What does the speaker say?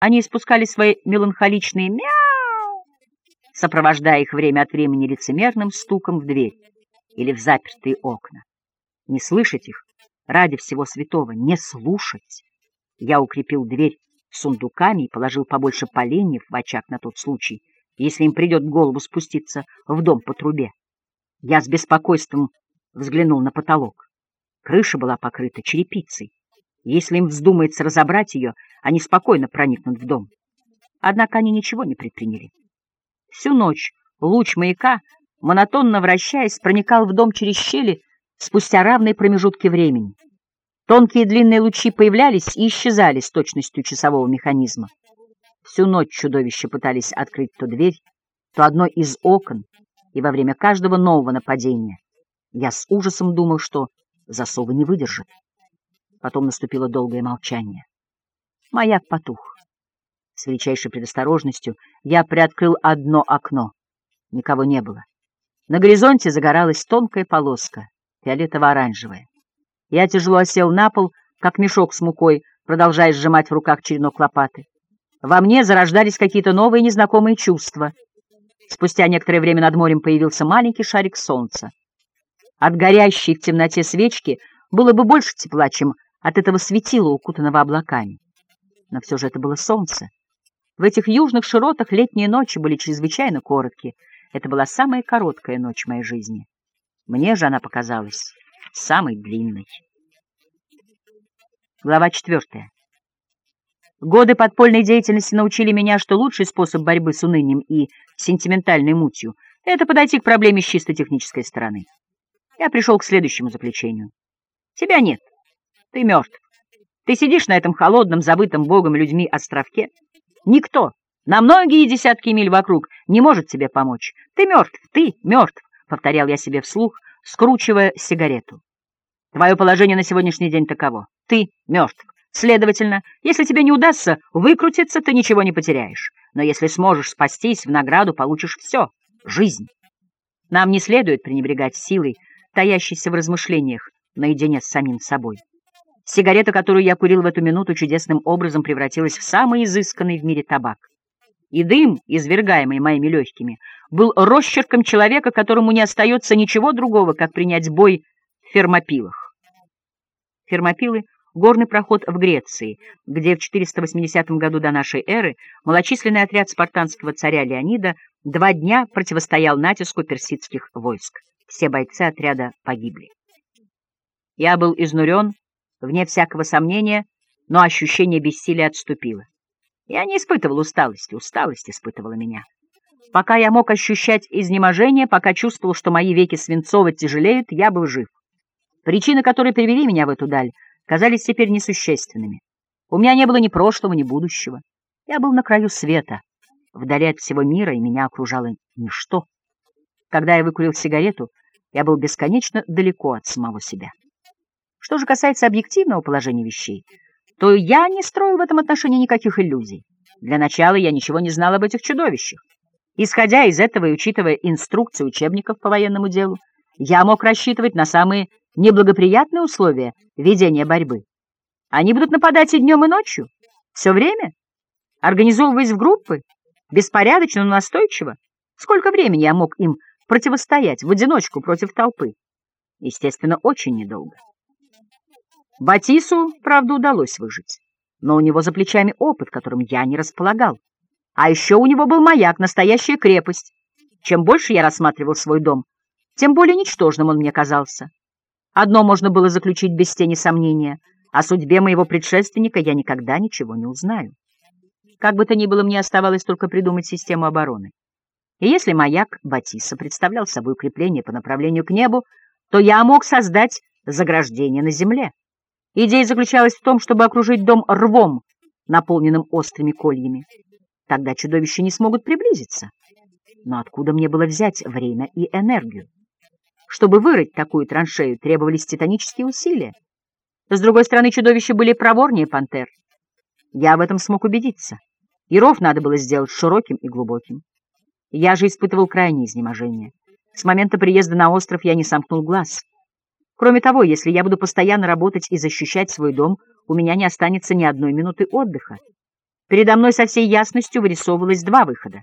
Они испускали свои меланхоличные «мяу», сопровождая их время от времени лицемерным стуком в дверь или в запертые окна. Не слышать их, ради всего святого, не слушать. Я укрепил дверь сундуками и положил побольше поленьев в очаг на тот случай, если им придет в голову спуститься в дом по трубе. Я с беспокойством взглянул на потолок. Крыша была покрыта черепицей. Если им вздумается разобрать ее, они спокойно проникнут в дом. Однако они ничего не предприняли. Всю ночь луч маяка, монотонно вращаясь, проникал в дом через щели спустя равные промежутки времени. Тонкие длинные лучи появлялись и исчезали с точностью часового механизма. Всю ночь чудовища пытались открыть то дверь, то одно из окон, и во время каждого нового нападения я с ужасом думал, что засовы не выдержат. Потом наступило долгое молчание. Маяк потух. С величайшей предосторожностью я приоткрыл одно окно. Никого не было. На горизонте загоралась тонкая полоска, фиолетово-оранжевая. Я тяжело осел на пол, как мешок с мукой, продолжая сжимать в руках черенок лопаты. Во мне зарождались какие-то новые незнакомые чувства. Спустя некоторое время над морем появился маленький шарик солнца. От горящей в темноте свечки было бы больше тепла, чем от этого светила, укутанного облаками. Но все же это было солнце. В этих южных широтах летние ночи были чрезвычайно короткие. Это была самая короткая ночь моей жизни. Мне же она показалась самой длинной. Глава четвертая. Годы подпольной деятельности научили меня, что лучший способ борьбы с унынием и сентиментальной мутью — это подойти к проблеме с чисто технической стороны. Я пришел к следующему заключению. Тебя нет. Ты мертв. Ты сидишь на этом холодном, забытом Богом людьми островке. Никто на многие десятки миль вокруг не может тебе помочь. Ты мертв, ты мертв, — повторял я себе вслух, скручивая сигарету. Твое положение на сегодняшний день таково. Ты мертв. Следовательно, если тебе не удастся выкрутиться, ты ничего не потеряешь. Но если сможешь спастись, в награду получишь все — жизнь. Нам не следует пренебрегать силой, таящейся в размышлениях наедине с самим собой. Сигарета, которую я курил в эту минуту, чудесным образом превратилась в самый изысканный в мире табак. И дым, извергаемый моими легкими, был росчерком человека, которому не остается ничего другого, как принять бой в фермопилах. Фермопилы — горный проход в Греции, где в 480 году до нашей эры малочисленный отряд спартанского царя Леонида два дня противостоял натиску персидских войск. Все бойцы отряда погибли. Я был изнурен, вне всякого сомнения, но ощущение бессилия отступило. Я не испытывал усталости, усталость испытывала меня. Пока я мог ощущать изнеможение, пока чувствовал, что мои веки свинцово тяжелеют, я был жив. Причины, которые привели меня в эту даль, казались теперь несущественными. У меня не было ни прошлого, ни будущего. Я был на краю света, вдали от всего мира, и меня окружало ничто. Когда я выкурил сигарету, я был бесконечно далеко от самого себя. Что же касается объективного положения вещей, то я не строю в этом отношении никаких иллюзий. Для начала я ничего не знал об этих чудовищах. Исходя из этого и учитывая инструкции учебников по военному делу, я мог рассчитывать на самые неблагоприятные условия ведения борьбы. Они будут нападать и днем, и ночью, все время, организовываясь в группы, беспорядочно, но настойчиво. Сколько времени я мог им противостоять в одиночку против толпы? Естественно, очень недолго. Батису, правда, удалось выжить, но у него за плечами опыт, которым я не располагал. А еще у него был маяк, настоящая крепость. Чем больше я рассматривал свой дом, тем более ничтожным он мне казался. Одно можно было заключить без тени сомнения. О судьбе моего предшественника я никогда ничего не узнаю. Как бы то ни было, мне оставалось только придумать систему обороны. И если маяк Батиса представлял собой укрепление по направлению к небу, то я мог создать заграждение на земле. Идея заключалась в том, чтобы окружить дом рвом, наполненным острыми кольями. Тогда чудовища не смогут приблизиться. Но откуда мне было взять время и энергию? Чтобы вырыть такую траншею, требовались титанические усилия. С другой стороны, чудовища были проворнее пантер. Я в этом смог убедиться. И ров надо было сделать широким и глубоким. Я же испытывал крайнее изнеможение. С момента приезда на остров я не сомкнул глаз. Кроме того, если я буду постоянно работать и защищать свой дом, у меня не останется ни одной минуты отдыха. Передо мной со всей ясностью вырисовывалось два выхода.